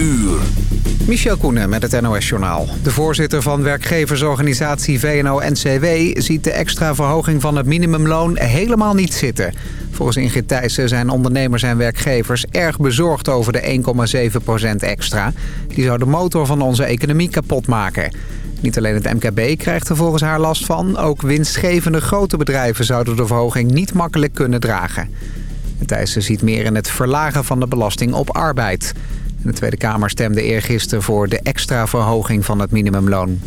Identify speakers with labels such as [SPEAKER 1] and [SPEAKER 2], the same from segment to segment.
[SPEAKER 1] uur.
[SPEAKER 2] Michel Koenen met het NOS-journaal. De voorzitter van werkgeversorganisatie VNO-NCW... ziet de extra verhoging van het minimumloon helemaal niet zitten. Volgens Ingrid Thijssen zijn ondernemers en werkgevers... erg bezorgd over de 1,7% extra. Die zou de motor van onze economie kapot maken. Niet alleen het MKB krijgt er volgens haar last van... ook winstgevende grote bedrijven zouden de verhoging niet makkelijk kunnen dragen. Thijssen ziet meer in het verlagen van de belasting op arbeid... De Tweede Kamer stemde eergisteren voor de extra verhoging van het minimumloon.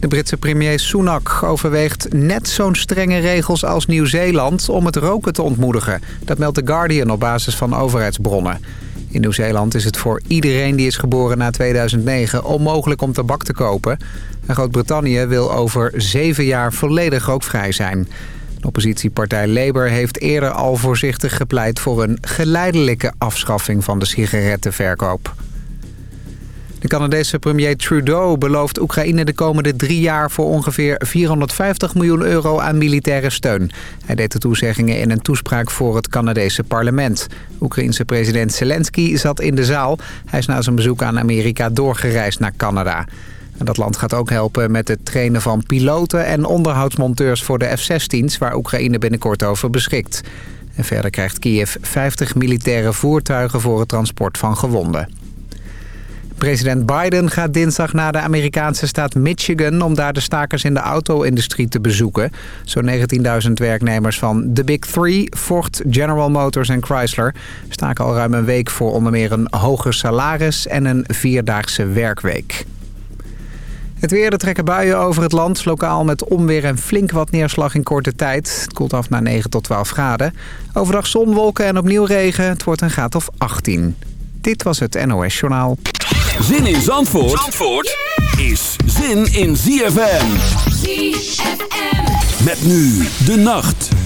[SPEAKER 2] De Britse premier Sunak overweegt net zo'n strenge regels als Nieuw-Zeeland om het roken te ontmoedigen. Dat meldt The Guardian op basis van overheidsbronnen. In Nieuw-Zeeland is het voor iedereen die is geboren na 2009 onmogelijk om tabak te kopen. En Groot-Brittannië wil over zeven jaar volledig rookvrij zijn. Oppositiepartij Labour heeft eerder al voorzichtig gepleit... voor een geleidelijke afschaffing van de sigarettenverkoop. De Canadese premier Trudeau belooft Oekraïne de komende drie jaar... voor ongeveer 450 miljoen euro aan militaire steun. Hij deed de toezeggingen in een toespraak voor het Canadese parlement. Oekraïense president Zelensky zat in de zaal. Hij is na zijn bezoek aan Amerika doorgereisd naar Canada. Dat land gaat ook helpen met het trainen van piloten en onderhoudsmonteurs voor de F-16's... waar Oekraïne binnenkort over beschikt. En verder krijgt Kiev 50 militaire voertuigen voor het transport van gewonden. President Biden gaat dinsdag naar de Amerikaanse staat Michigan... om daar de stakers in de auto-industrie te bezoeken. Zo'n 19.000 werknemers van The Big Three, Ford, General Motors en Chrysler... staken al ruim een week voor onder meer een hoger salaris en een vierdaagse werkweek. Het weer, er trekken buien over het land. Lokaal met onweer en flink wat neerslag in korte tijd. Het koelt af naar 9 tot 12 graden. Overdag zon, wolken en opnieuw regen. Het wordt een graad of 18. Dit was het NOS Journaal.
[SPEAKER 1] Zin in Zandvoort, Zandvoort is zin in ZFM. ZFM. Met nu de nacht.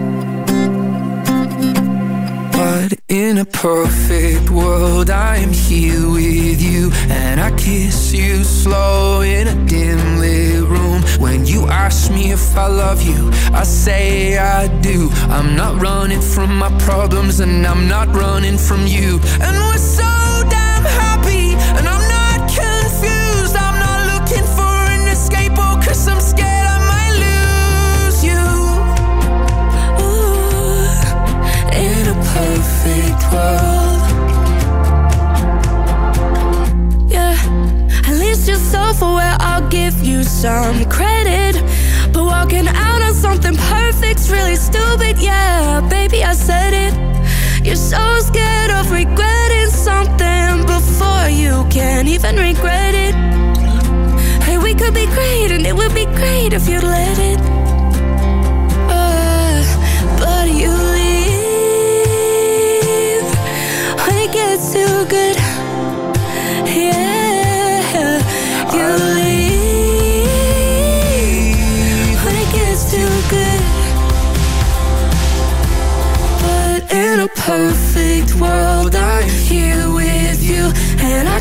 [SPEAKER 3] in a perfect world I am here with you And I kiss you slow in a dim lit room. When you ask me if I love you I say I do. I'm not running from my problems And I'm not running from you. And we're so
[SPEAKER 4] some credit. But walking out on something perfect's really stupid, yeah. Baby, I said it. You're so scared of regretting something before you can even regret it. Hey, we could be great, and it would be great if you'd let it.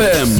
[SPEAKER 1] ZFM.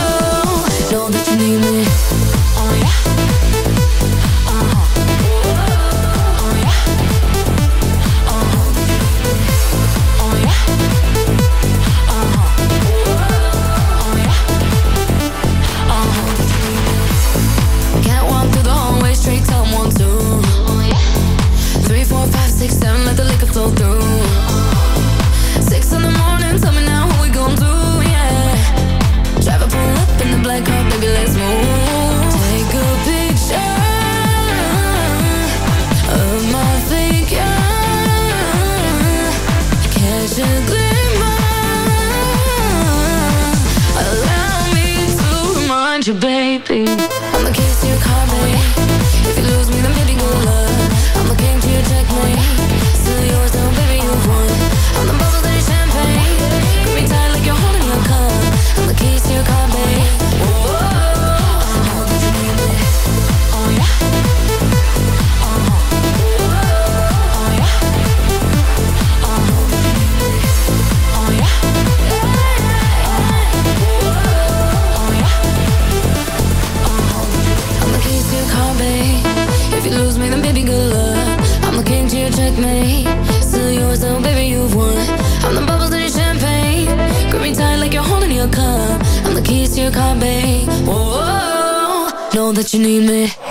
[SPEAKER 5] you can't me. -oh. know that you need me.